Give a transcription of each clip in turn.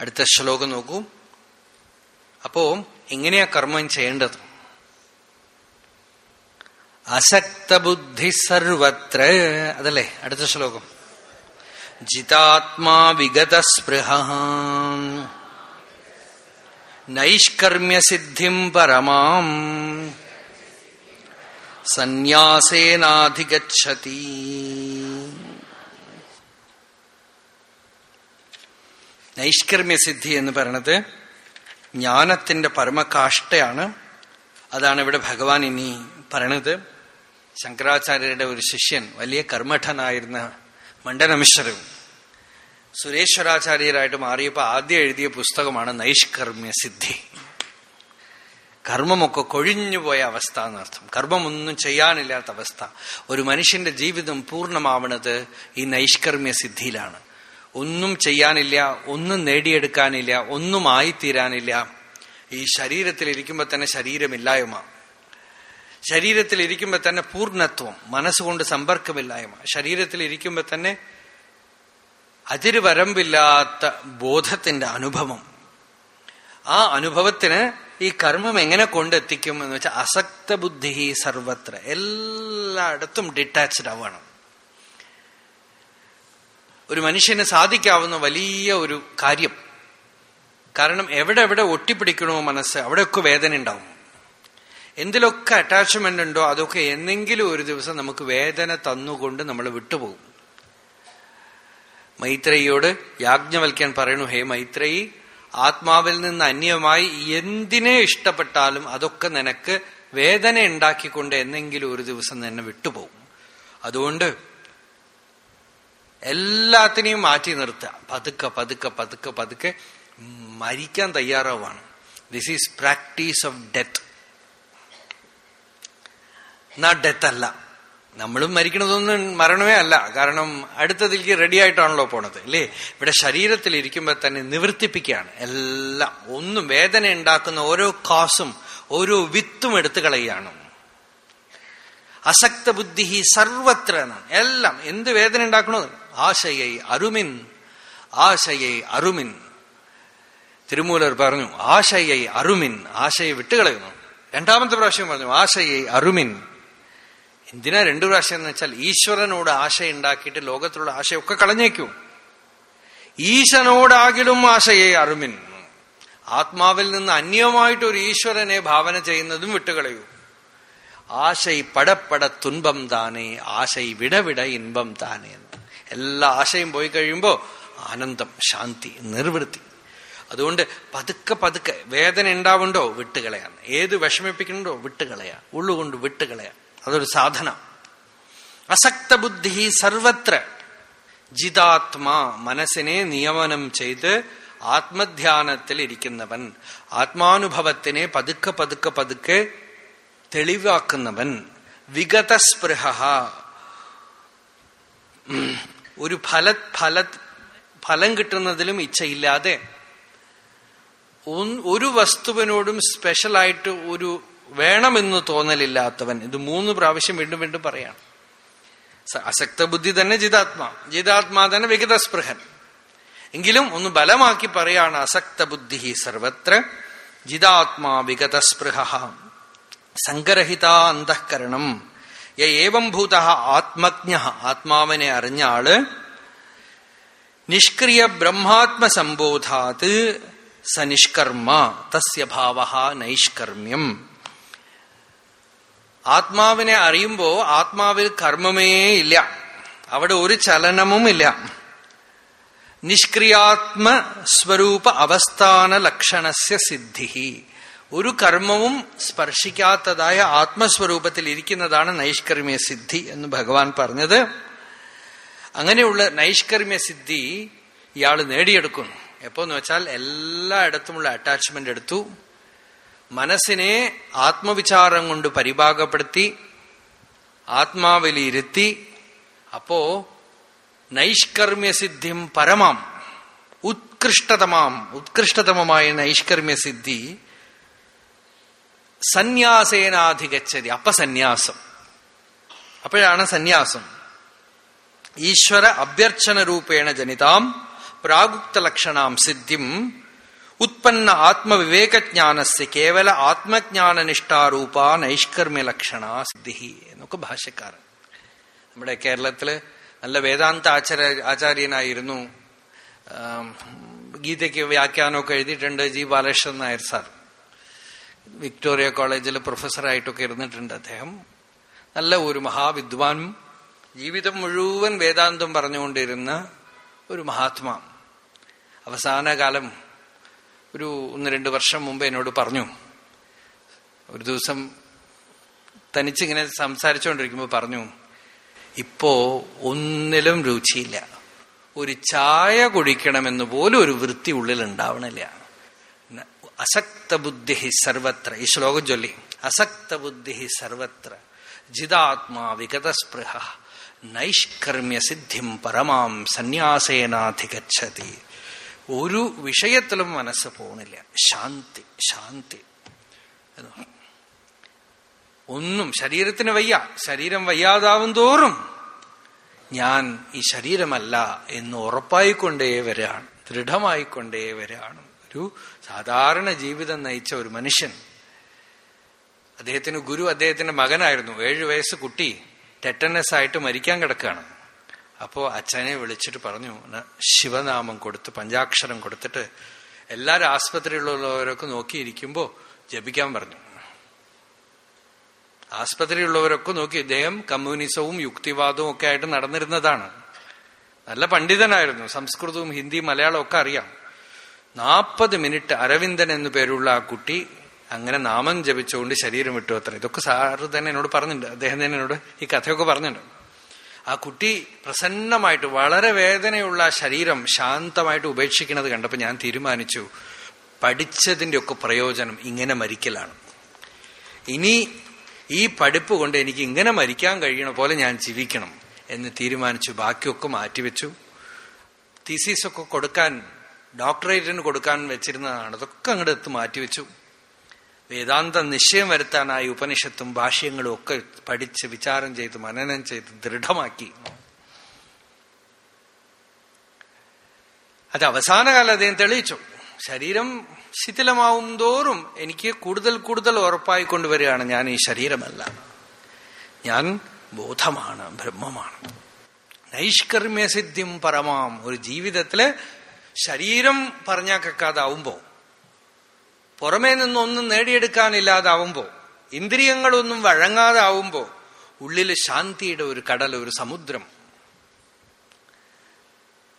അടുത്ത ശ്ലോകം നോക്കൂ. അപ്പോ എങ്ങനെയാ കർമ്മം ചെയ്യേണ്ടത്? അസക്തബുദ്ധി സർവത്ര അതല്ലേ? അടുത്ത ശ്ലോകം. ജിതാത്മാ വിഗതസ്പൃഹ. നൈഷ്കർമ്മ്യസിദ്ധിം പരമാം. സന്യാസേനാധിഗച്ഛതി. നൈഷ്കർമ്മ്യസിദ്ധി എന്ന് പറയണത് ജ്ഞാനത്തിന്റെ പരമകാഷ്ടയാണ് അതാണ് ഇവിടെ ഭഗവാൻ ഇനി പറയണത്. ശങ്കരാചാര്യരുടെ ഒരു ശിഷ്യൻ വലിയ കർമ്മഠനായിരുന്ന മണ്ഡനമിശ്വരവും സുരേശ്വരാചാര്യരായിട്ട് മാറിയപ്പോൾ ആദ്യം എഴുതിയ പുസ്തകമാണ് നൈഷ്കർമ്മ്യ സിദ്ധി കർമ്മമൊക്കെ കൊഴിഞ്ഞുപോയ അവസ്ഥ എന്നർത്ഥം. കർമ്മമൊന്നും ചെയ്യാനില്ലാത്ത അവസ്ഥ. ഒരു മനുഷ്യന്റെ ജീവിതം പൂർണമാവണത് ഈ നൈഷ്കർമ്മ്യ സിദ്ധിയിലാണ് ഒന്നും ചെയ്യാനില്ല ഒന്നും നേടിയെടുക്കാനില്ല ഒന്നും ആയിത്തീരാനില്ല ഈ ശരീരത്തിൽ ഇരിക്കുമ്പോൾ തന്നെ ശരീരമില്ലായ്മ. ശരീരത്തിൽ ഇരിക്കുമ്പോൾ തന്നെ പൂർണത്വം മനസ്സുകൊണ്ട് സമ്പർക്കമില്ലായ്മ. ശരീരത്തിൽ ഇരിക്കുമ്പോൾ തന്നെ അതിരുവരമ്പില്ലാത്ത ബോധത്തിന്റെ അനുഭവം. ആ അനുഭവത്തിന് ഈ കർമ്മം എങ്ങനെ കൊണ്ടെത്തിക്കും എന്ന് വെച്ചാൽ അസക്ത ബുദ്ധി സർവത്ര. എല്ലായിടത്തും ഡിറ്റാച്ച്ഡ് ആവണം. ഒരു മനുഷ്യന് സാധിക്കാവുന്ന വലിയ ഒരു കാര്യം. കാരണം എവിടെ എവിടെ ഒട്ടിപ്പിടിക്കണോ മനസ്സ് അവിടെയൊക്കെ വേദന ഉണ്ടാവും. എന്തിലൊക്കെ അറ്റാച്ച്മെന്റ് ഉണ്ടോ അതൊക്കെ എന്നെങ്കിലും ഒരു ദിവസം നമുക്ക് വേദന തന്നുകൊണ്ട് നമ്മൾ വിട്ടുപോകും. മൈത്രേയിയോട് യാജ്ഞവൽക്കാൻ പറയണു ഹേ മൈത്രേയി ആത്മാവിൽ നിന്ന് അന്യമായി എന്തിനെ ഇഷ്ടപ്പെട്ടാലും അതൊക്കെ നിനക്ക് വേദന ഉണ്ടാക്കിക്കൊണ്ട് എന്നെങ്കിലും ഒരു ദിവസം നിന്നെ വിട്ടുപോകും. അതുകൊണ്ട് എല്ലാത്തിനെയും മാറ്റി നിർത്തുക. പതുക്കെ പതുക്കെ പതുക്കെ പതുക്കെ മരിക്കാൻ തയ്യാറാവാണ് this is practice of death എന്നാ ഡെത്ത് അല്ല. നമ്മളും മരിക്കണതൊന്നും മരണമേ അല്ല. കാരണം അടുത്തതിലേക്ക് റെഡി ആയിട്ടാണല്ലോ പോണത് അല്ലേ? ഇവിടെ ശരീരത്തിൽ ഇരിക്കുമ്പോൾ തന്നെ നിവർത്തിപ്പിക്കുകയാണ്. എല്ലാം ഒന്നും വേദന ഉണ്ടാക്കുന്ന ഓരോ കാസും ഓരോ വിത്തും എടുത്തു കളയുകയാണ്. അസക്ത ബുദ്ധി സർവത്ര എല്ലാം എന്ത് വേദന ഉണ്ടാക്കണോ ആശയെ അരുമിൻ ആശയെ അരുമിൻ തിരുമൂലർ പറഞ്ഞു ആശയെ അരുമിൻ ആശയെ വിട്ടുകളയുന്നു രണ്ടാമത്തെ പ്രാവശ്യം പറഞ്ഞു ആശയെ അരുമിൻ. എന്തിനാ രണ്ടു പ്രാവശ്യം എന്ന് വെച്ചാൽ ഈശ്വരനോട് ആശ ഉണ്ടാക്കിയിട്ട് ലോകത്തിലുള്ള ആശയൊക്കെ കളഞ്ഞേക്കൂ. ഈശനോടാകിലും ആശയെ അരുമിൻ. ആത്മാവിൽ നിന്ന് അന്യമായിട്ട് ഒരു ഈശ്വരനെ ഭാവന ചെയ്യുന്നതും വിട്ടുകളയൂ. ആശൈ പടപ്പട തുൻപം താനേ ആശൈ വിടവിട ഇൻപം താനേ എല്ലാ ആശയും പോയി കഴിയുമ്പോൾ ആനന്ദം ശാന്തി നിർവൃത്തി. അതുകൊണ്ട് പതുക്കെ പതുക്കെ വേദന ഉണ്ടാവുണ്ടോ? വിട്ടുകളയാണ്. ഏത് വിഷമിപ്പിക്കണ്ടോ വിട്ടുകളയാ ഉള്ളുകൊണ്ട് വിട്ടുകളയാ അതൊരു സാധന. അസക്ത ബുദ്ധി സർവത്ര. ജിതാത്മാ മനസ്സിനെ നിയമനം ചെയ്ത് ആത്മധ്യാനത്തിൽ ഇരിക്കുന്നവൻ. ആത്മാനുഭവത്തിനെ പതുക്കെ പതുക്കെ പതുക്കെ തെളിവാക്കുന്നവൻ. വിഗതസ്പൃഹ. ഒരു ഫല ഫല ഫലം കിട്ടുന്നതിലും ഇച്ഛയില്ലാതെ ഒരു വസ്തുവിനോടും സ്പെഷ്യലായിട്ട് ഒരു വേണമെന്ന് തോന്നലില്ലാത്തവൻ. ഇത് മൂന്ന് പ്രാവശ്യം വീണ്ടും വീണ്ടും പറയാണ്. അസക്ത ബുദ്ധി തന്നെ ജിതാത്മാ. ജിതാത്മാ തന്നെ വികതസ്പൃഹൻ എങ്കിലും ഒന്ന് ബലമാക്കി പറയാണ് അസക്ത ബുദ്ധി സർവത്ര ജിതാത്മാ വികതസ്പൃഹ സങ്കരഹിത അന്തഃകരണം ഏവം ഭൂത ആത്മജ്ഞ. ആത്മാവിനെ അറിഞ്ഞ ആൾ നിഷ്ക്രിയ ബ്രഹ്മാത്മസംബോധാത് സനിഷ്കർമ്മ തസ്യ ഭാവ നൈഷ്കർമ്മ്യം. ആത്മാവിനെ അറിയുമ്പോ ആത്മാവിൽ കർമ്മമേ ഇല്ല. അവിടെ ഒരു ചലനവും ഇല്ല. നിഷ്ക്രിയാത്മ സ്വരൂപ അവസ്ഥാന ലക്ഷണസ്യ സിദ്ധി ഒരു കർമ്മവും സ്പർശിക്കാത്തതായ ആത്മസ്വരൂപത്തിൽ ഇരിക്കുന്നതാണ് നൈഷ്കർമ്മ്യ സിദ്ധി എന്ന് ഭഗവാൻ പറഞ്ഞത്. അങ്ങനെയുള്ള നൈഷ്കർമ്മ്യ സിദ്ധി ഇയാൾ നേടിയെടുക്കുന്നു. എപ്പോന്ന് വെച്ചാൽ എല്ലായിടത്തുമുള്ള അറ്റാച്ച്മെന്റ് എടുത്തു. മനസ്സിനെ ആത്മവിചാരം കൊണ്ട് പരിഭാഗപ്പെടുത്തി ആത്മാവിലിരുത്തി അപ്പോ നൈഷ്കർമ്മ്യസിദ്ധിം പരമാം ഉത്കൃഷ്ടതമാം ഉത്കൃഷ്ടതമമായ നൈഷ്കർമ്മ്യസിദ്ധി സന്യാസേനാധികച്ചതി അപ്പ സന്യാസം അപ്പോഴാണ് സന്യാസം. ഈശ്വര അഭ്യർച്ചന രൂപേണ ജനിതാം പ്രാഗുക്ത ലക്ഷണാം സിദ്ധിം ഉത്പന്ന ആത്മവിവേകജ്ഞാനസ് കേവല ആത്മജ്ഞാനനിഷ്ഠാരൂപ നൈഷ്കർമ്മ്യ ലക്ഷണ സിദ്ധി എന്നൊക്കെ ഭാഷക്കാരൻ നമ്മുടെ കേരളത്തിൽ നല്ല വേദാന്ത ആചാര്യ ആചാര്യനായിരുന്നു. ഗീതയ്ക്ക് വ്യാഖ്യാനമൊക്കെ എഴുതിയിട്ടുണ്ട് G Balakrishnan Nair sir. Victoria കോളേജിൽ പ്രൊഫസറായിട്ടൊക്കെ ഇരുന്നിട്ടുണ്ട് അദ്ദേഹം. നല്ല ഒരു മഹാവിദ്വാനും ജീവിതം മുഴുവൻ വേദാന്തം പറഞ്ഞുകൊണ്ടിരുന്ന ഒരു മഹാത്മാ. അവസാന കാലം ഒരു ഒന്ന് രണ്ട് വർഷം മുമ്പ് എന്നോട് പറഞ്ഞു. ഒരു ദിവസം തനിച്ചിങ്ങനെ സംസാരിച്ചുകൊണ്ടിരിക്കുമ്പോൾ പറഞ്ഞു ഇപ്പോ ഒന്നിലും രുചിയില്ല. ഒരു ചായ കുടിക്കണമെന്ന് പോലും ഒരു വൃത്തി ഉള്ളിൽ ഉണ്ടാവണില്ല അസക്ത ബുദ്ധി സർവത്ര. ഈ ശ്ലോകം ചൊല്ലി. അസക്ത ബുദ്ധി സർവത്ര. ജിതാത്മാ വിഗതസ്പൃഹ. നൈഷ്കർമ്മ്യ സിദ്ധിം പരമാം സന്യാസേനാധിഗച്ഛതി. ഒരു വിഷയത്തിലും മനസ്സ് പോണില്ല. ശാന്തി ശാന്തി. ഒന്നും ശരീരത്തിന് വയ്യ. ശരീരം വയ്യാതാവും തോറും ഞാൻ ഈ ശരീരമല്ല എന്ന് ഉറപ്പായിക്കൊണ്ടേ വരാണ്. ദൃഢമായിക്കൊണ്ടേ വരാണ്. ഒരു സാധാരണ ജീവിതം നയിച്ച ഒരു മനുഷ്യൻ. അദ്ദേഹത്തിന് ഗുരു അദ്ദേഹത്തിന്റെ മകനായിരുന്നു. ഏഴു വയസ്സ് കുട്ടി ടെറ്റനസ് ആയിട്ട് മരിക്കാൻ കിടക്കുകയാണ്. അപ്പോ അച്ഛനെ വിളിച്ചിട്ട് പറഞ്ഞു ശിവനാമം കൊടുത്ത് പഞ്ചാക്ഷരം കൊടുത്തിട്ട് എല്ലാരും ആസ്പത്രിയിലുള്ളവരൊക്കെ നോക്കിയിരിക്കുമ്പോ ജപിക്കാൻ പറഞ്ഞു. ആസ്പത്രിയുള്ളവരൊക്കെ നോക്കി ഇദ്ദേഹം കമ്മ്യൂണിസവും യുക്തിവാദവും ഒക്കെ ആയിട്ട് നടന്നിരുന്നതാണ്. നല്ല പണ്ഡിതനായിരുന്നു. സംസ്കൃതവും ഹിന്ദിയും മലയാളവും ഒക്കെ അറിയാം. നാൽപ്പത് മിനിറ്റ് അരവിന്ദൻ എന്നു പേരുള്ള ആ കുട്ടി അങ്ങനെ നാമം ജപിച്ചുകൊണ്ട് ശരീരം വിട്ടു അത്ര. ഇതൊക്കെ സാറ് തന്നെ എന്നോട് പറഞ്ഞിട്ടുണ്ട്. അദ്ദേഹം തന്നെ എന്നോട് ഈ കഥയൊക്കെ പറഞ്ഞിട്ടുണ്ട്. ആ കുട്ടി പ്രസന്നമായിട്ട് വളരെ വേദനയുള്ള ശരീരം ശാന്തമായിട്ട് ഉപേക്ഷിക്കുന്നത് കണ്ടപ്പോൾ ഞാൻ തീരുമാനിച്ചു പഠിച്ചതിന്റെ ഒക്കെ പ്രയോജനം ഇങ്ങനെ മരിക്കലാണ്. ഇനി ഈ പഠിപ്പ് കൊണ്ട് എനിക്ക് ഇങ്ങനെ മരിക്കാൻ കഴിയണ പോലെ ഞാൻ ജീവിക്കണം എന്ന് തീരുമാനിച്ചു. ബാക്കിയൊക്കെ മാറ്റിവെച്ചു. തീസീസൊക്കെ കൊടുക്കാൻ ഡോക്ടറേറ്റിന് കൊടുക്കാൻ വെച്ചിരുന്നതാണ്. അതൊക്കെ അങ്ങോട്ട് എത്ത് മാറ്റിവെച്ചു വേദാന്ത നിശ്ചയം വരുത്താനായി ഉപനിഷത്തും ഭാഷ്യങ്ങളും ഒക്കെ പഠിച്ച് വിചാരം ചെയ്ത് മനനം ചെയ്ത് ദൃഢമാക്കി. അത് അവസാന കാലം അദ്ദേഹം തെളിയിച്ചു. ശരീരം ശിഥിലമാവും തോറും എനിക്ക് കൂടുതൽ കൂടുതൽ ഉറപ്പായി കൊണ്ടുവരികയാണ് ഞാൻ ഈ ശരീരമല്ല. ഞാൻ ബോധമാണ് ബ്രഹ്മമാണ്. നൈഷ്കർമ്മ്യസിദ്ധ്യം പരമാം. ഒരു ജീവിതത്തിൽ ശരീരം പറഞ്ഞാൽ കേൾക്കാതാവുമ്പോ പുറമേ നിന്നൊന്നും നേടിയെടുക്കാനില്ലാതാവുമ്പോ ഇന്ദ്രിയങ്ങളൊന്നും വഴങ്ങാതാവുമ്പോ ഉള്ളിൽ ശാന്തിയുടെ ഒരു കടൽ ഒരു സമുദ്രം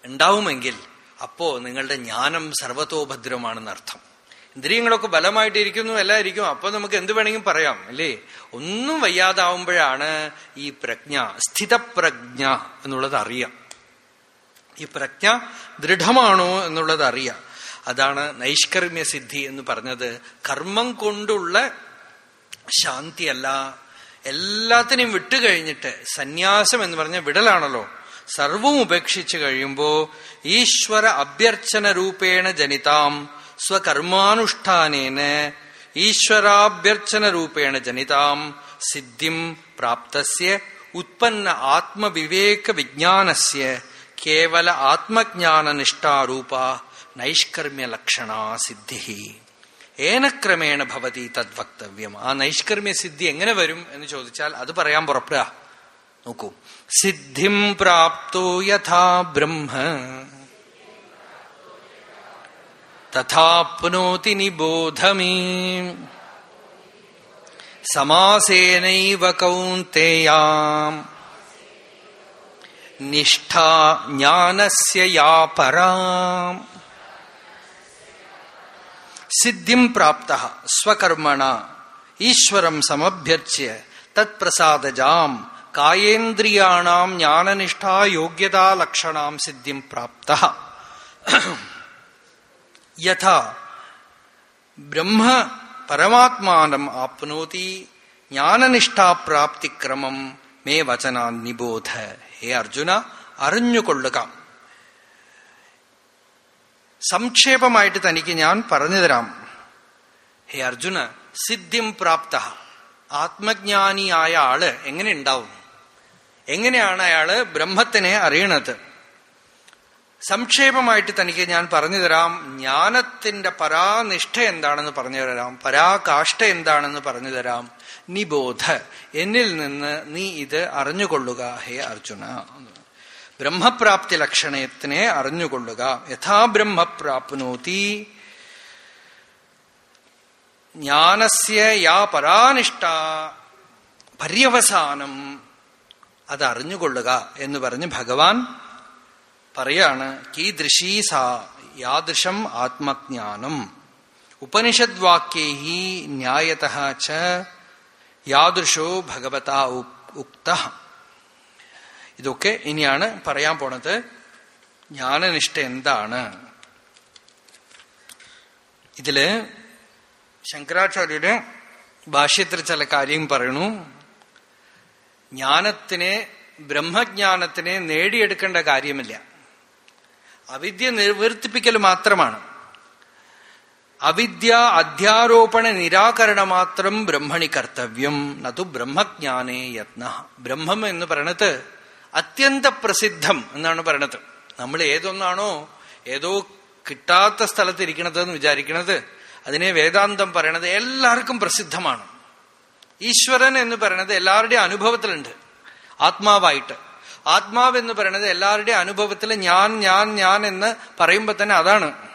ഉണ്ടാവുമെങ്കിൽ അപ്പോ നിങ്ങളുടെ ജ്ഞാനം സർവതോഭദ്രമാണെന്ന് അർത്ഥം ഇന്ദ്രിയങ്ങളൊക്കെ ബലമായിട്ടിരിക്കുന്നു എല്ലാം ഇരിക്കും. അപ്പൊ നമുക്ക് എന്ത് വേണമെങ്കിലും പറയാം അല്ലേ? ഒന്നും വയ്യാതാവുമ്പോഴാണ് ഈ പ്രജ്ഞ സ്ഥിതപ്രജ്ഞ എന്നുള്ളത് അറിയാം. ഈ പ്രജ്ഞ ദൃഢമാണോ എന്നുള്ളത് അറിയാം. അതാണ് നൈഷ്കർമ്മ്യ സിദ്ധി എന്ന് പറഞ്ഞത്. കർമ്മം കൊണ്ടുള്ള ശാന്തിയല്ല. എല്ലാത്തിനെയും വിട്ടുകഴിഞ്ഞിട്ട് സന്യാസം എന്ന് പറഞ്ഞ വിടലാണല്ലോ. സർവവും ഉപേക്ഷിച്ചു കഴിയുമ്പോ ഈശ്വര അഭ്യർച്ചന രൂപേണ ജനിതാം സ്വകർമാനുഷ്ഠാനേന ഈശ്വരാഭ്യർച്ചന രൂപേണ ജനിതാം സിദ്ധിം പ്രാപ്തസ്യ ഉത്പന്ന ആത്മവിവേക വിജ്ഞാനസ്യ കേവല ആത്മജ്ഞാനനിഷ്ഠാരൂപ നൈഷ്കർമ്മ്യ ലക്ഷണ സിദ്ധി ഏനക്രമേണ ഭവതി തദ്വക്തവ്യം ആ നൈഷ്കർമ്മ്യ സിദ്ധി എങ്ങനെ വരും എന്ന് ചോദിച്ചാൽ അത് പറയാൻ പുറപ്പെടുക. നോക്കൂ. സിദ്ധിം പ്രാപ്തോ യഥാ ബ്രഹ്മ. തഥാപ്നോതി നിബോധമീ. സമാസേനൈവ കൗന്തേയാം. നിഷ്ഠാ ജ്ഞാനസ്യ യാ പരാം സിദ്ധിം പ്രാപ്ത സ്വകർമ്മണ ഈശ്വരം സമഭ്യർച്ച്യ തത്പ്രസാദജാം കായേന്ദ്രിയാണാം ജ്ഞാനനിഷ്ഠാ യോഗ്യതാ ലക്ഷണാം സിദ്ധിം പ്രാപ്ത യഥാ ബ്രഹ്മ പരമാത്മാനം ആപ്നോതി ജ്ഞാനനിഷ്ഠാപ്രാപ്തിക്രമം മേ വചനാ നിബോധ ഹേ അർജുന അറിഞ്ഞുകൊള്ളുക സംക്ഷേപമായിട്ട് തനിക്ക് ഞാൻ പറഞ്ഞു തരാം. ഹേ അർജുന സിദ്ധിം പ്രാപ്ത. ആത്മജ്ഞാനിയായ ആൾ എങ്ങനെ ഉണ്ടാവും? എങ്ങനെയാണ് അയാൾ ബ്രഹ്മത്തിനെ അറിയണത്? സംക്ഷേപമായിട്ട് തനിക്ക് ഞാൻ പറഞ്ഞു തരാം ജ്ഞാനത്തിന്റെ പരാനിഷ്ഠ എന്താണെന്ന് പറഞ്ഞു തരാം പരാകാഷ്ഠ എന്താണെന്ന് പറഞ്ഞു തരാം. നിബോധ എന്നിൽ നിന്ന് നീ ഇത് അറിഞ്ഞുകൊള്ളുക ഹേ അർജുന. ബ്രഹ്മപ്രാപ്തി ലക്ഷണത്തിനെ അറിഞ്ഞുകൊള്ളുക. യഥാ ബ്രഹ്മപ്രാപ്നോതി. ജ്ഞാനസ്യ യാ പരാനിഷ്ഠ. പര്യവസാനം. അത് അറിഞ്ഞുകൊള്ളുക എന്ന് പറഞ്ഞ് ഭഗവാൻ പറയാണ് കീദൃശീ സാ യാദൃശം ആത്മജ്ഞാനം. ഉപനിഷദ്വാക്യൈ ന്യായത ച യാദൃശോ ഭഗവത ഉക്ത. ഇതൊക്കെ ഇനിയാണ് പറയാൻ പോണത്. ജ്ഞാനനിഷ്ഠ എന്താണ്? ഇതിൽ ശങ്കരാചാര്യര് ഭാഷ്യത്തിൽ ചില കാര്യം പറയണു ജ്ഞാനത്തിനെ ബ്രഹ്മജ്ഞാനത്തിനെ നേടിയെടുക്കേണ്ട കാര്യമില്ല. അവിദ്യ നിവർത്തിപ്പിക്കൽ മാത്രമാണ്. അവിദ്യ അധ്യാരോപണ നിരാകരണ മാത്രം ബ്രഹ്മണി കർത്തവ്യം. നതു ബ്രഹ്മജ്ഞാനേ യത്ന. ബ്രഹ്മം എന്ന് പറയണത് അത്യന്ത പ്രസിദ്ധം എന്നാണ് പറയണത്. നമ്മൾ ഏതൊന്നാണോ ഏതോ കിട്ടാത്ത സ്ഥലത്ത് ഇരിക്കണത് എന്ന് വിചാരിക്കണത് അതിനെ വേദാന്തം പറയണത് എല്ലാവർക്കും പ്രസിദ്ധമാണ്. ഈശ്വരൻ എന്ന് പറയണത് എല്ലാവരുടെയും അനുഭവത്തിലുണ്ട്. ആത്മാവായിട്ട്. ആത്മാവ് എന്ന് പറയണത് എല്ലാവരുടെയും അനുഭവത്തിൽ ഞാൻ ഞാൻ ഞാൻ എന്ന് പറയുമ്പോൾ തന്നെ അതാണ്.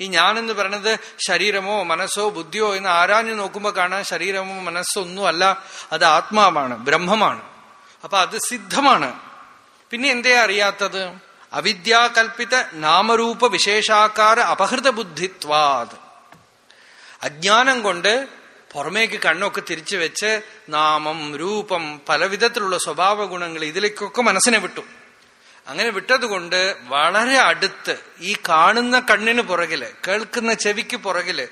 ഈ ഞാൻ എന്ന് പറയണത് ശരീരമോ മനസ്സോ ബുദ്ധിയോ എന്ന് ആരാഞ്ഞു നോക്കുമ്പോൾ കാണാൻ ശരീരമോ മനസ്സോ ഒന്നും അല്ല അത് ആത്മാവാണ് ബ്രഹ്മമാണ്. അപ്പൊ അത് സിദ്ധമാണ്. പിന്നെ എന്തേ അറിയാത്തത്? അവിദ്യാകൽപ്പിത നാമരൂപ വിശേഷാകാര അപഹൃത ബുദ്ധിത്വാത് അജ്ഞാനം കൊണ്ട് പുറമേക്ക് കണ്ണൊക്കെ തിരിച്ചു വെച്ച് നാമം രൂപം പലവിധത്തിലുള്ള സ്വഭാവ ഗുണങ്ങൾ ഇതിലേക്കൊക്കെ മനസ്സിനെ വിട്ടു. അങ്ങനെ വിട്ടതുകൊണ്ട് വളരെ അടുത്ത് ഈ കാണുന്ന കണ്ണിന് പുറകിൽ കേൾക്കുന്ന ചെവിക്ക് പുറകിൽ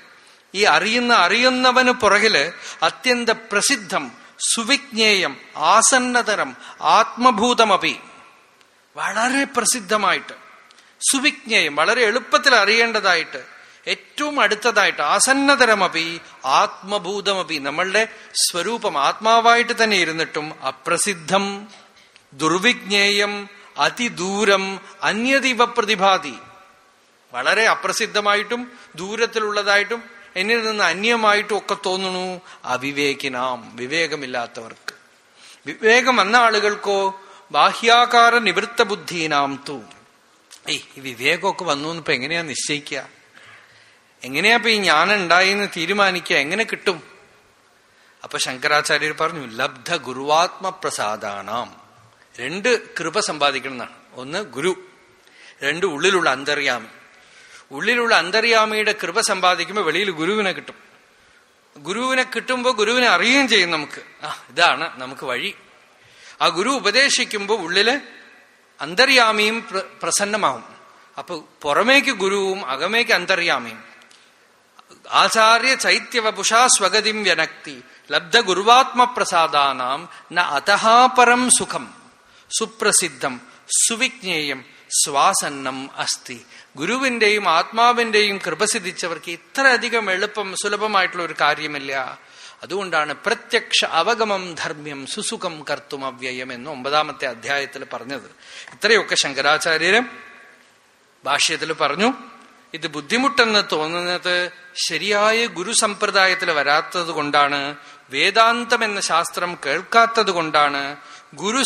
ഈ അറിയുന്ന അറിയുന്നവന് പുറകിൽ അത്യന്ത പ്രസിദ്ധം സുവിജ്ഞേയം ആസന്നതരം ആത്മഭൂതമപി. വളരെ പ്രസിദ്ധമായിട്ട്. സുവിജ്ഞേയം വളരെ എളുപ്പത്തിൽ അറിയേണ്ടതായിട്ട് ഏറ്റവും അടുത്തതായിട്ട് ആസന്നതരമപി ആത്മഭൂതമപി. നമ്മളുടെ സ്വരൂപം ആത്മാവായിട്ട് തന്നെ ഇരുന്നിട്ടും അപ്രസിദ്ധം ദുർവിജ്ഞേയം അതിദൂരം അന്യതീവ പ്രതിഭാതി. വളരെ അപ്രസിദ്ധമായിട്ടും ദൂരത്തിലുള്ളതായിട്ടും എന്നിൽ നിന്ന് അന്യമായിട്ടും ഒക്കെ തോന്നുന്നു അവിവേകിനാം വിവേകമില്ലാത്തവർക്ക്. വിവേകം വന്ന ആളുകൾക്കോ ബാഹ്യാകാര നിവൃത്ത ബുദ്ധീനാം തൂ ഏയ് ഈ വിവേകമൊക്കെ വന്നു ഇപ്പൊ എങ്ങനെയാ നിശ്ചയിക്കുക എങ്ങനെയാ ഇപ്പൊ ഈ ഞാനുണ്ടായിന്ന് തീരുമാനിക്കുക എങ്ങനെ കിട്ടും? അപ്പൊ ശങ്കരാചാര്യർ പറഞ്ഞു ലബ്ധ ഗുരുവാത്മപ്രസാദാനാം രണ്ട് കൃപ സമ്പാദിക്കണം ഒന്ന് ഗുരു രണ്ട് ഉള്ളിലുള്ള അന്തര്യാമി. ഉള്ളിലുള്ള അന്തര്യാമിയുടെ കൃപ സമ്പാദിക്കുമ്പോൾ വെളിയിൽ ഗുരുവിനെ കിട്ടും. ഗുരുവിനെ കിട്ടുമ്പോൾ ഗുരുവിനെ അറിയുകയും ചെയ്യും നമുക്ക്. ആ ഇതാണ് നമുക്ക് വഴി. ആ ഗുരു ഉപദേശിക്കുമ്പോൾ ഉള്ളിൽ അന്തര്യാമിയും പ്രസന്നമാവും. അപ്പൊ പുറമേക്ക് ഗുരുവും അകമേക്ക് അന്തര്യാമിയും. ആചാര്യ ചൈത്യവപുഷാ സ്വഗതിം വ്യനക്തി. ലബ്ധ ഗുരുവാത്മപ്രസാദാനാം ന അതഹാപരം സുഖം. സുപ്രസിദ്ധം സുവിജ്ഞേയം സ്വാസന്നം അസ്തി. ഗുരുവിന്റെയും ആത്മാവിന്റെയും കൃപ സിദ്ധിച്ചവർക്ക് ഇത്രയധികം എളുപ്പം സുലഭമായിട്ടുള്ള ഒരു കാര്യമില്ല. അതുകൊണ്ടാണ് പ്രത്യക്ഷ അവഗമം ധർമ്മ്യം സുസുഖം കർത്തും അവ്യയം എന്ന് ഒമ്പതാമത്തെ അധ്യായത്തിൽ പറഞ്ഞത്. ഇത്രയൊക്കെ ശങ്കരാചാര്യര് ഭാഷ്യത്തിൽ പറഞ്ഞു. ഇത് ബുദ്ധിമുട്ടെന്ന് തോന്നുന്നത് ശരിയായ ഗുരു സമ്പ്രദായത്തിൽ വരാത്തത് കൊണ്ടാണ് വേദാന്തം എന്ന ശാസ്ത്രം കേൾക്കാത്തത് കൊണ്ടാണ് ഗുരു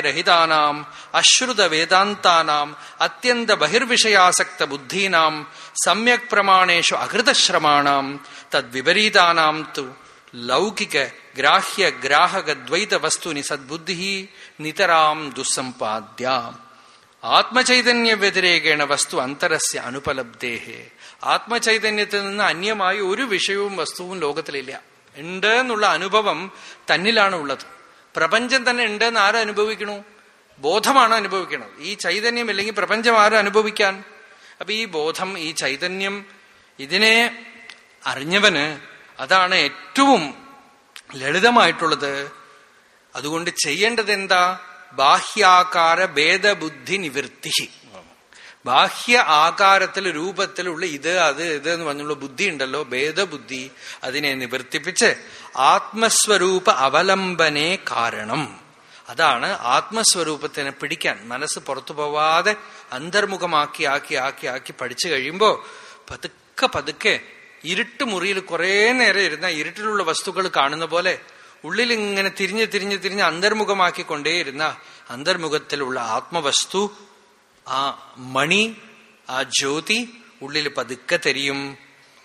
രഹിതാനാം അശ്രുത വേദാന്താനാം അത്യന്ത ബഹിർവിഷയാസക്ത ബുദ്ധീനാം സമ്യക് പ്രമാണേഷു അഹൃതശ്രമാണാം തദ്വിപരീതാനാം തു ലൗകിക ഗ്രാഹ്യ ഗ്രാഹക ദ്വൈത വസ്തുനി സദ്ബുദ്ധി നിതരാം ദുസ്സമ്പാദ്യ. ആത്മചൈതന്യ വ്യതിരേകേണ വസ്തു അന്തരസ്യ അനുപലബ്ധേഹേ. ആത്മചൈതന്യത്തിൽ നിന്ന് അന്യമായി ഒരു വിഷയവും വസ്തുവും ലോകത്തിലില്ല. ഉണ്ട് എന്നുള്ള അനുഭവം തന്നിലാണ് ഉള്ളത്. പ്രപഞ്ചം തന്നെ ഉണ്ട് എന്ന് ആരും അനുഭവിക്കണു? ബോധമാണ് അനുഭവിക്കുന്നത് ഈ ചൈതന്യം ഇല്ലെങ്കിൽ പ്രപഞ്ചം ആരും അനുഭവിക്കാൻ? അപ്പൊ ഈ ബോധം ഈ ചൈതന്യം ഇതിനെ അറിഞ്ഞവന് അതാണ് ഏറ്റവും ലളിതമായിട്ടുള്ളത്. അതുകൊണ്ട് ചെയ്യേണ്ടത് എന്താ ബാഹ്യാകാര ഭേദബുദ്ധി നിവൃത്തി ബാഹ്യ ആകാരത്തിൽ രൂപത്തിലുള്ള ഇത് അത് ഇത് എന്ന് പറഞ്ഞുള്ള ബുദ്ധി ഉണ്ടല്ലോ ഭേദബുദ്ധി അതിനെ നിവർത്തിപ്പിച്ച് ആത്മസ്വരൂപ അവലംബനെ കാരണം. അതാണ് ആത്മസ്വരൂപത്തിനെ പിടിക്കാൻ മനസ്സ് പുറത്തു പോവാതെ അന്തർമുഖമാക്കി ആക്കി ആക്കി ആക്കി പഠിച്ചു കഴിയുമ്പോൾ പതുക്കെ പതുക്കെ ഇരുട്ട് മുറിയിൽ കുറേ നേരം ഇരുന്ന ഇരുട്ടിലുള്ള വസ്തുക്കൾ കാണുന്ന പോലെ ഉള്ളിൽ ഇങ്ങനെ തിരിഞ്ഞ് തിരിഞ്ഞ് തിരിഞ്ഞ് അന്തർമുഖമാക്കി കൊണ്ടേയിരുന്ന അന്തർമുഖത്തിലുള്ള ആത്മവസ്തു ആ മണി ആ ജ്യോതി ഉള്ളിൽ പതുക്കെ തെരിയും.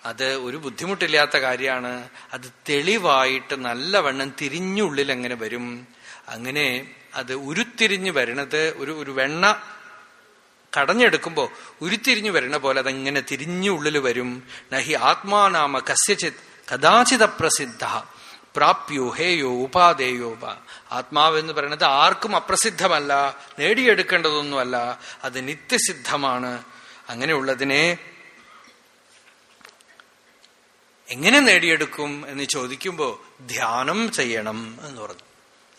അത് ഒരു ബുദ്ധിമുട്ടില്ലാത്ത കാര്യമാണ്. അത് തെളിവായിട്ട് നല്ലവണ്ണം തിരിഞ്ഞുള്ളിൽ അങ്ങനെ വരും. അങ്ങനെ അത് ഉരുത്തിരിഞ്ഞു വരണത് ഒരു ഒരു വെണ്ണ കടഞ്ഞെടുക്കുമ്പോൾ ഉരുത്തിരിഞ്ഞു വരണ പോലെ അതങ്ങനെ തിരിഞ്ഞുള്ളിൽ വരും. നഹി ആത്മാനാമ കസ്യചിത് കഥാചിത പ്രസിദ്ധ പ്രാപ്യോ ഹേയോ ഉപാദേയോ ആത്മാവെന്ന് പറയുന്നത് ആർക്കും അപ്രസിദ്ധമല്ല നേടിയെടുക്കേണ്ടതൊന്നുമല്ല അത് നിത്യസിദ്ധമാണ്. അങ്ങനെയുള്ളതിനെ എങ്ങനെ നേടിയെടുക്കും എന്ന് ചോദിക്കുമ്പോ ധ്യാനം ചെയ്യണം എന്ന് പറഞ്ഞു.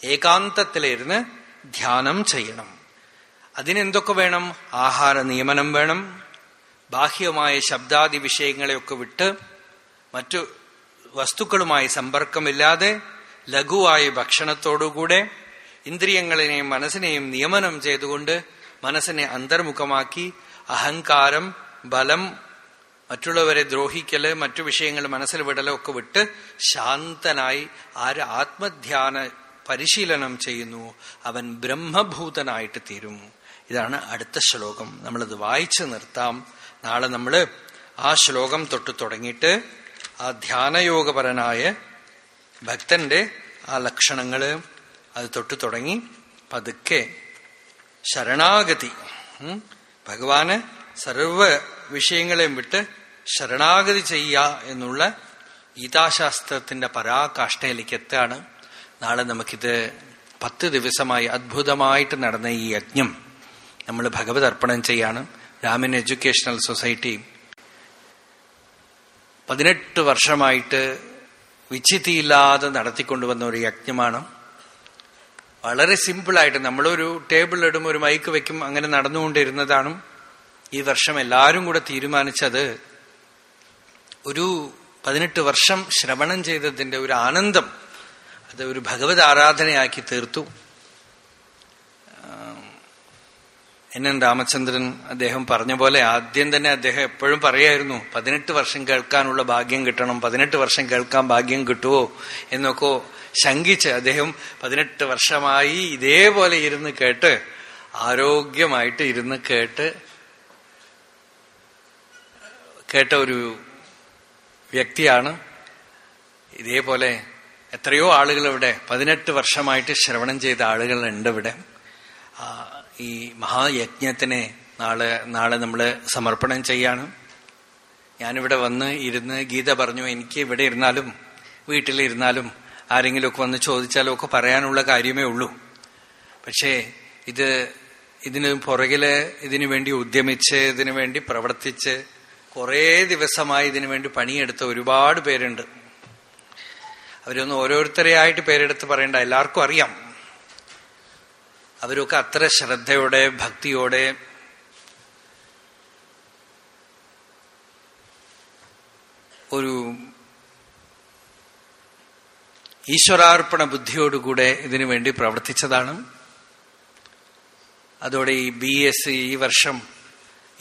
ഏകാന്തത്തിലിരുന്ന് ധ്യാനം ചെയ്യണം. അതിനെന്തൊക്കെ വേണം? ആഹാര നിയമനം വേണം. ബാഹ്യമായ ശബ്ദാദി വിഷയങ്ങളെയൊക്കെ വിട്ട് മറ്റു വസ്തുക്കളുമായി സമ്പർക്കമില്ലാതെ ലഘുവായ ഭക്ഷണത്തോടുകൂടെ ഇന്ദ്രിയങ്ങളെയും മനസ്സിനെയും നിയമനം ചെയ്തുകൊണ്ട് മനസ്സിനെ അന്തർമുഖമാക്കി അഹങ്കാരം ബലം മറ്റുള്ളവരെ ദ്രോഹിക്കൽ മറ്റു വിഷയങ്ങൾ മനസ്സിൽ വിടലൊക്കെ വിട്ട് ശാന്തനായി ആര് ആത്മധ്യാന പരിശീലനം ചെയ്യുന്നു അവൻ ബ്രഹ്മഭൂതനായിട്ട് തീരും. ഇതാണ് അടുത്ത ശ്ലോകം. നമ്മളത് വായിച്ചു നിർത്താം. നാളെ നമ്മൾ ആ ശ്ലോകം തൊട്ട് തുടങ്ങിയിട്ട് ആ ധ്യാനയോഗപരനായ ഭക്തന്റെ ആ ലക്ഷണങ്ങൾ അത് തൊട്ടു തുടങ്ങി പതുക്കെ ശരണാഗതി. ഭഗവാന് സർവ വിഷയങ്ങളെയും വിട്ട് ശരണാഗതി ചെയ്യുക എന്നുള്ള ഗീതാശാസ്ത്രത്തിന്റെ പരാകാഷ്ഠയിലേക്ക് എത്തുകയാണ്. നാളെ നമുക്കിത് പത്ത് ദിവസമായി അത്ഭുതമായിട്ട് നടന്ന ഈ യജ്ഞം നമ്മൾ ഭഗവത് അർപ്പണം ചെയ്യാണ്. രാമൻ എഡ്യൂക്കേഷണൽ സൊസൈറ്റി പതിനെട്ട് വർഷമായിട്ട് വിച്ഛിത്തിയില്ലാതെ നടത്തിക്കൊണ്ടുവന്ന ഒരു യജ്ഞമാണ്. വളരെ സിമ്പിളായിട്ട് നമ്മളൊരു ടേബിൾ ഇടും ഒരു മൈക്ക് വെക്കും അങ്ങനെ നടന്നുകൊണ്ടിരുന്നതാണ്. ഈ വർഷം എല്ലാവരും കൂടെ തീരുമാനിച്ചത് ഒരു പതിനെട്ട് വർഷം ശ്രവണം ചെയ്തതിന്റെ ഒരു ആനന്ദം അത് ഒരു ഭഗവത് ആരാധനയാക്കി തീർത്തു. എൻ രാമചന്ദ്രൻ അദ്ദേഹം പറഞ്ഞ പോലെ ആദ്യം തന്നെ അദ്ദേഹം എപ്പോഴും പറയായിരുന്നു പതിനെട്ട് വർഷം കേൾക്കാനുള്ള ഭാഗ്യം കിട്ടണം പതിനെട്ട് വർഷം കേൾക്കാൻ ഭാഗ്യം കിട്ടുമോ എന്നൊക്കെ ശങ്കിച്ച് അദ്ദേഹം പതിനെട്ട് വർഷമായി ഇതേപോലെ ഇരുന്ന് കേട്ട് ആരോഗ്യമായിട്ട് ഇരുന്ന് കേട്ട് കേട്ട ഒരു വ്യക്തിയാണ്. ഇതേപോലെ എത്രയോ ആളുകൾ ഇവിടെ പതിനെട്ട് വർഷമായിട്ട് ശ്രവണം ചെയ്ത ആളുകളുണ്ട് ഇവിടെ. ഈ മഹായജ്ഞത്തിനെ നാളെ നാളെ നമ്മൾ സമർപ്പണം ചെയ്യാണ്. ഞാനിവിടെ വന്ന് ഇരുന്ന് ഗീത പറഞ്ഞു എനിക്ക് ഇവിടെ ഇരുന്നാലും വീട്ടിലിരുന്നാലും ആരെങ്കിലുമൊക്കെ വന്ന് ചോദിച്ചാലും ഒക്കെ പറയാനുള്ള കാര്യമേ ഉള്ളൂ. പക്ഷേ ഇത് ഇതിന് പുറകിൽ ഇതിനു വേണ്ടി ഉദ്യമിച്ച് ഇതിനു വേണ്ടി പ്രവർത്തിച്ച് കുറേ ദിവസമായി ഇതിനു വേണ്ടി പണിയെടുത്ത ഒരുപാട് പേരുണ്ട്. അവരൊന്നും ഓരോരുത്തരെയായിട്ട് പേരെടുത്ത് പറയണ്ട എല്ലാവർക്കും അറിയാം. അവരൊക്കെ അത്ര ശ്രദ്ധയോടെ ഭക്തിയോടെ ഒരു ഈശ്വരാർപ്പണ ബുദ്ധിയോടുകൂടെ ഇതിനു വേണ്ടി പ്രവർത്തിച്ചതാണ്. അതോടെ ഈ ബി എസ് ഈ വർഷം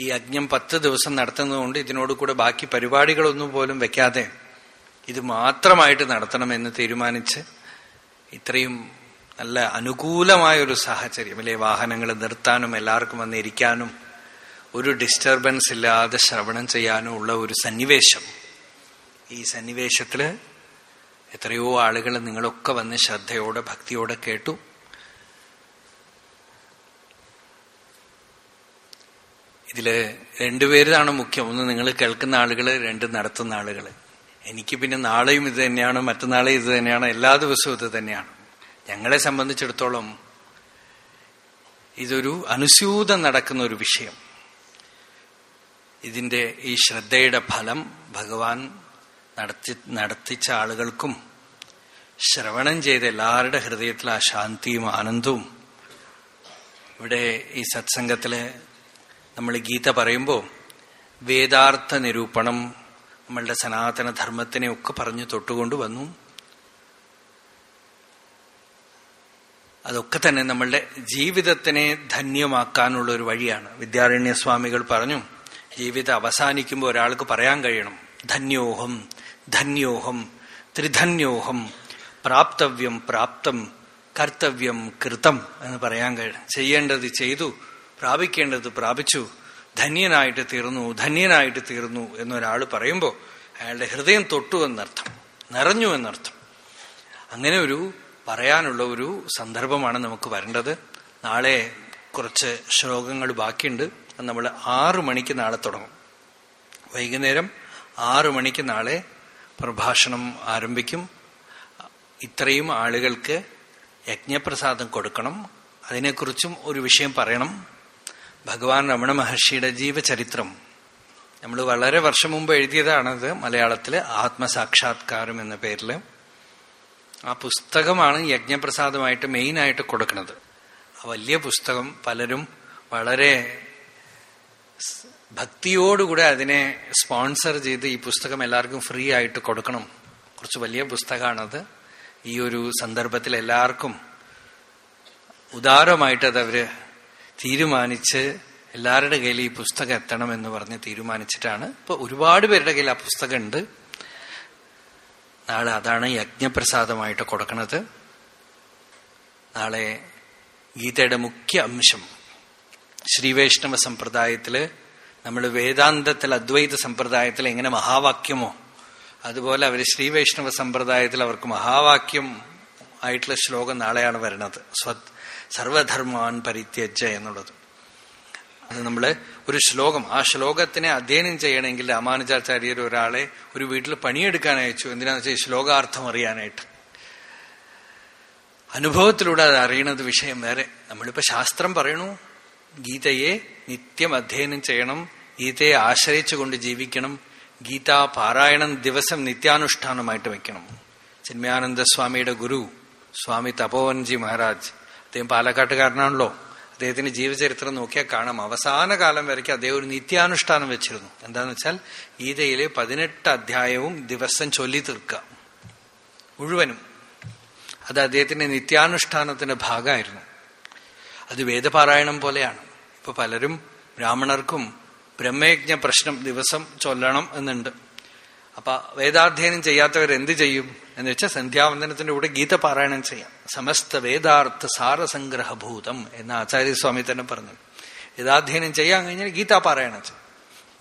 ഈ അജ്ഞം പത്ത് ദിവസം നടത്തുന്നതുകൊണ്ട് ഇതിനോട് കൂടെ ബാക്കി പരിപാടികളൊന്നും പോലും വെക്കാതെ ഇത് മാത്രമായിട്ട് നടത്തണമെന്ന് തീരുമാനിച്ച് ഇത്രയും നല്ല അനുകൂലമായ ഒരു സാഹചര്യം. അല്ലെ വാഹനങ്ങൾ നിർത്താനും എല്ലാവർക്കും വന്നിരിക്കാനും ഒരു ഡിസ്റ്റർബൻസ് ഇല്ലാതെ ശ്രവണം ചെയ്യാനും ഉള്ള ഒരു സന്നിവേശം. ഈ സന്നിവേശത്തിൽ എത്രയോ ആളുകൾ നിങ്ങളൊക്കെ വന്ന് ശ്രദ്ധയോടെ ഭക്തിയോടെ കേട്ടു. ഇതിൽ രണ്ടുപേരാണ് മുഖ്യം. ഒന്ന് നിങ്ങൾ കേൾക്കുന്ന ആളുകൾ രണ്ട് നടത്തുന്ന ആളുകൾ. എനിക്ക് പിന്നെ നാളെയും ഇത് തന്നെയാണ് മറ്റന്നാളെയും ഇത് തന്നെയാണ് എല്ലാ ദിവസവും ഇത് തന്നെയാണ്. ഞങ്ങളെ സംബന്ധിച്ചിടത്തോളം ഇതൊരു അനുസ്യൂതം നടക്കുന്ന ഒരു വിഷയം. ഇതിന്റെ ഈ ശ്രദ്ധയുടെ ഫലം ഭഗവാൻ നടത്തി നടത്തിച്ച ആളുകൾക്കും ശ്രവണം ചെയ്ത എല്ലാവരുടെ ഹൃദയത്തിൽ ആ ശാന്തിയും ആനന്ദവും. ഇവിടെ ഈ സത്സംഗത്തിൽ നമ്മൾ ഗീത പറയുമ്പോൾ വേദാർത്ഥ നിരൂപണം നമ്മളുടെ സനാതന ധർമ്മത്തിനെ ഒക്കെ പറഞ്ഞു തൊട്ടുകൊണ്ട് വന്നു. അതൊക്കെ തന്നെ നമ്മളുടെ ജീവിതത്തിനെ ധന്യമാക്കാനുള്ള ഒരു വഴിയാണ്. വിദ്യാരണ്യ സ്വാമികൾ പറഞ്ഞു ജീവിതം അവസാനിക്കുമ്പോൾ ഒരാൾക്ക് പറയാൻ കഴിയണം. ധന്യോഹം ധന്യോഹം ത്രിധന്യോഹം പ്രാപ്തവ്യം പ്രാപ്തം കർത്തവ്യം കൃതം എന്ന് പറയാൻ കഴിയണം. ചെയ്യേണ്ടത് ചെയ്തു പ്രാപിക്കേണ്ടത് പ്രാപിച്ചു ധന്യനായിട്ട് തീർന്നു ധന്യനായിട്ട് തീർന്നു എന്നൊരാൾ പറയുമ്പോൾ അയാളുടെ ഹൃദയം തൊട്ടു എന്നർത്ഥം നിറഞ്ഞു എന്നർത്ഥം. അങ്ങനെ ഒരു പറയാനുള്ള ഒരു സന്ദർഭമാണ് നമുക്ക് വരേണ്ടത്. നാളെ കുറച്ച് ശ്ലോകങ്ങൾ ബാക്കിയുണ്ട്. നമ്മൾ ആറു മണിക്ക് നാളെ തുടങ്ങും. വൈകുന്നേരം ആറു മണിക്ക് നാളെ പ്രഭാഷണം ആരംഭിക്കും. ഇത്രയും ആളുകൾക്ക് യജ്ഞപ്രസാദം കൊടുക്കണം. അതിനെക്കുറിച്ചും ഒരു വിഷയം പറയണം. ഭഗവാൻ രമണ മഹർഷിയുടെ ജീവചരിത്രം. നമ്മൾ വളരെ വർഷം മുമ്പ് എഴുതിയതാണത് മലയാളത്തിൽ ആത്മസാക്ഷാത്കാരം എന്ന പേരിൽ. ആ പുസ്തകമാണ് യജ്ഞപ്രസാദമായിട്ട് മെയിനായിട്ട് കൊടുക്കുന്നത്. ആ വലിയ പുസ്തകം പലരും വളരെ ഭക്തിയോടുകൂടെ അതിനെ സ്പോൺസർ ചെയ്ത് ഈ പുസ്തകം എല്ലാവർക്കും ഫ്രീ ആയിട്ട് കൊടുക്കണം. കുറച്ച് വലിയ പുസ്തകമാണത്. ഈ ഒരു സന്ദർഭത്തിൽ എല്ലാവർക്കും ഉദാരമായിട്ട് അത് അവർ തീരുമാനിച്ച് എല്ലാവരുടെ കയ്യിൽ ഈ പുസ്തകം എത്തണം എന്ന് പറഞ്ഞ് തീരുമാനിച്ചിട്ടാണ്. ഇപ്പൊ ഒരുപാട് പേരുടെ കയ്യിൽ ആ പുസ്തകം ഉണ്ട്. നാളെ അതാണ് യജ്ഞപ്രസാദമായിട്ട് കൊടുക്കുന്നത് നാളെ ഗീതയുടെ മുഖ്യ അംശം. ശ്രീവൈഷ്ണവ സമ്പ്രദായത്തിൽ നമ്മൾ വേദാന്തത്തിൽ അദ്വൈത സമ്പ്രദായത്തിൽ എങ്ങനെ മഹാവാക്യമോ അതുപോലെ അവർ ശ്രീവൈഷ്ണവ സമ്പ്രദായത്തിൽ അവർക്ക് മഹാവാക്യം ആയിട്ടുള്ള ശ്ലോകം നാളെയാണ് വരുന്നത് സ്വ സർവധർമാൻ പരിത്യജ എന്നുള്ളത്. അത് നമ്മൾ ഒരു ശ്ലോകം ആ ശ്ലോകത്തിനെ അധ്യയനം ചെയ്യണമെങ്കിൽ രാമാനുജാചാര്യർ ഒരാളെ ഒരു വീട്ടിൽ പണിയെടുക്കാൻ അയച്ചു. എന്തിനാന്ന് വെച്ചാൽ ശ്ലോകാർത്ഥം അറിയാനായിട്ട്. അനുഭവത്തിലൂടെ അത് അറിയണത് വിഷയം വേറെ. നമ്മളിപ്പോ ശാസ്ത്രം പറയണു ഗീതയെ നിത്യം അധ്യയനം ചെയ്യണം ഗീതയെ ആശ്രയിച്ചുകൊണ്ട് ജീവിക്കണം ഗീതാ പാരായണം ദിവസം നിത്യാനുഷ്ഠാനമായിട്ട് വെക്കണം. ചിന്മയാനന്ദ സ്വാമിയുടെ ഗുരു സ്വാമി തപോവൻജി മഹാരാജ്. അദ്ദേഹം പാലക്കാട്ടുകാരനാണല്ലോ. അദ്ദേഹത്തിന്റെ ജീവചരിത്രം നോക്കിയാൽ കാണാം. അവസാന കാലം വരയ്ക്ക് അദ്ദേഹം ഒരു നിത്യാനുഷ്ഠാനം വെച്ചിരുന്നു. എന്താന്ന് വെച്ചാൽ ഗീതയിലെ പതിനെട്ട് അധ്യായവും ദിവസം ചൊല്ലി തീർക്കുക. മുഴുവനും. അത് അദ്ദേഹത്തിന്റെ നിത്യാനുഷ്ഠാനത്തിന്റെ ഭാഗമായിരുന്നു. അത് വേദപാരായണം പോലെയാണ്. ഇപ്പൊ പലരും ബ്രാഹ്മണർക്കും ബ്രഹ്മയജ്ഞ പ്രശ്നം ദിവസം ചൊല്ലണം എന്നുണ്ട്. അപ്പൊ വേദാധ്യയനം ചെയ്യാത്തവരെന്ത് ചെയ്യും? എന്ന് വെച്ചാൽ സന്ധ്യാവന്ദനത്തിന്റെ കൂടെ ഗീത പാരായണം ചെയ്യാം. സമസ്ത വേദാർത്ഥ സാരസംഗ്രഹഭൂതം എന്ന് ആചാര്യസ്വാമി തന്നെ പറഞ്ഞു. വേദാധ്യയനം ചെയ്യാൻ കഴിഞ്ഞാൽ ഗീതാപാരായണം ചെയ്യും.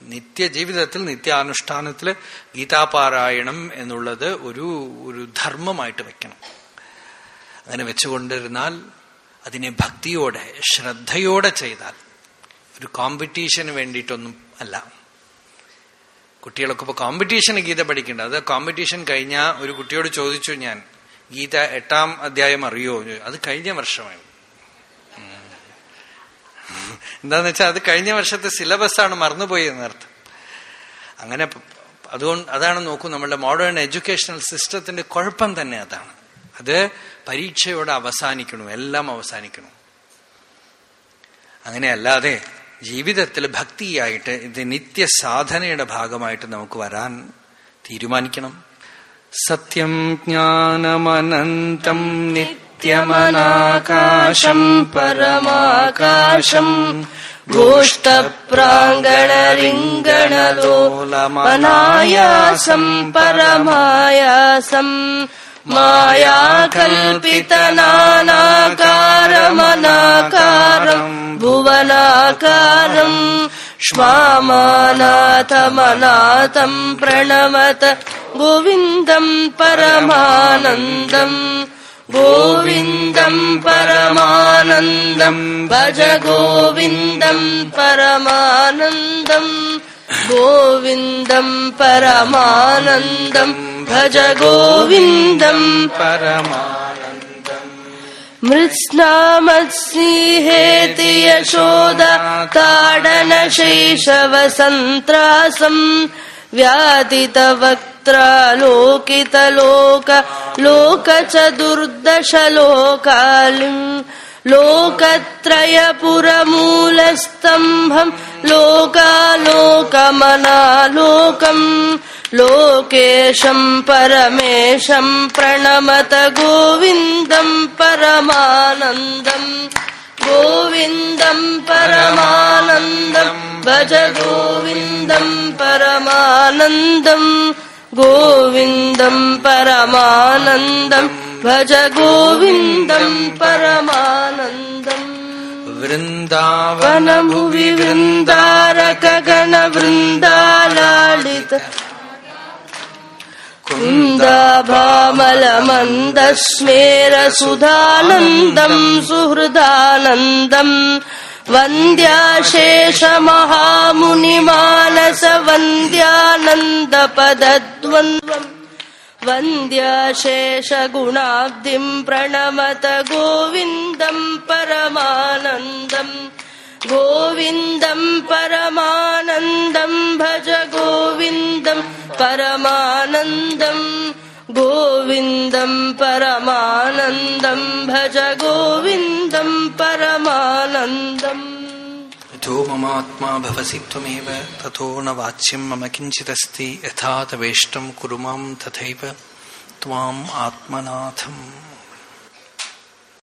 നിത്യജീവിതത്തിൽ നിത്യാനുഷ്ഠാനത്തിൽ ഗീതാപാരായണം എന്നുള്ളത് ഒരു ഒരു ധർമ്മമായിട്ട് വെക്കണം. അങ്ങനെ വെച്ചുകൊണ്ടിരുന്നാൽ അതിനെ ഭക്തിയോടെ ശ്രദ്ധയോടെ ചെയ്താൽ ഒരു കോമ്പറ്റീഷന് വേണ്ടിയിട്ടൊന്നും അല്ല. കുട്ടികളൊക്കെ ഇപ്പോൾ കോമ്പറ്റീഷന് ഗീത പഠിക്കേണ്ട അത് കോമ്പറ്റീഷൻ കഴിഞ്ഞ ഒരു കുട്ടിയോട് ചോദിച്ചു ഞാൻ ഗീത എട്ടാം അധ്യായം അറിയോ? അത് കഴിഞ്ഞ വർഷമാണ് എന്താന്ന് വെച്ചാൽ അത് കഴിഞ്ഞ വർഷത്തെ സിലബസാണ് മറന്നുപോയി എന്നർത്ഥം അങ്ങനെ അതുകൊണ്ട് അതാണ് നോക്കൂ നമ്മളുടെ മോഡേൺ എഡ്യൂക്കേഷണൽ സിസ്റ്റത്തിന്റെ കുഴപ്പം തന്നെ അതാണ്. അത് പരീക്ഷയോടെ അവസാനിക്കണു എല്ലാം അവസാനിക്കണം. അങ്ങനെയല്ലാതെ ജീവിതത്തിൽ ഭക്തിയായിട്ട് ഇത് നിത്യ സാധനയുടെ ഭാഗമായിട്ട് നമുക്ക് വരാൻ തീരുമാനിക്കണം. സത്യം ജ്ഞാനമനന്തം നിത്യമനാകാശം പരമാകാശം ഗോഷ്ടപ്രാങ്കണരിംഗണലോലമനായാസം പരമായാസം മായാകൽപ്പിതനാനാകാരമനാകാരം ഭുവനാകാരം ശ്വാമാനാഥമനാഥം പ്രണമത ഗോവിന്ദം പരമാനന്ദം ഗോവിന്ദം പരമാനന്ദം ഭജ ഗോവിന്ദം പരമാനന്ദം. भज गोविन्दम् परमानन्दम्। मृत्स्नामत्सिहेति यशोध ताडनशैशवसन्त्रासम्। शेषव सन्त्रासम् लोक च दुर्दश लोकालिङ्ग लोकत्रयपुरमूलस्तम्भम् लोकालोकमनालोकम् लोकेशम् परमेशम् प्रणमत गोविन्दम् परमानन्दम् गोविन्दम् परमानन्दम् भज गोविन्दम् परमानन्दम् गोविन्दम् परमानन्दम् भज गोविन्दम् परमानन्दम् वनभुवि वृन्दारकगणवृन्दालालित कुन्दाभामलमन्दस्मेरसुधानन्दम् सुहृदानन्दम् वन्द्याशेषमहामुनिमानस वन्द्यानन्दपदद्वन्द्वम् वन्द्याशेषगुणाब्धिम् प्रणमत गोविन्दम् परमानन्दम् गोविन्दम् परमानन्दम् भज गोविन्दम् परमानन्दम् गोविन्दम् परमानन्दम् भज गोविन्दम् परमानन्दम् यथो ममात्मा भवसि त्वमेव तथो न वाच्यम् मम किञ्चिदस्ति यथा तवेष्टम् कुरु माम् तथैव त्वाम् आत्मनाथम्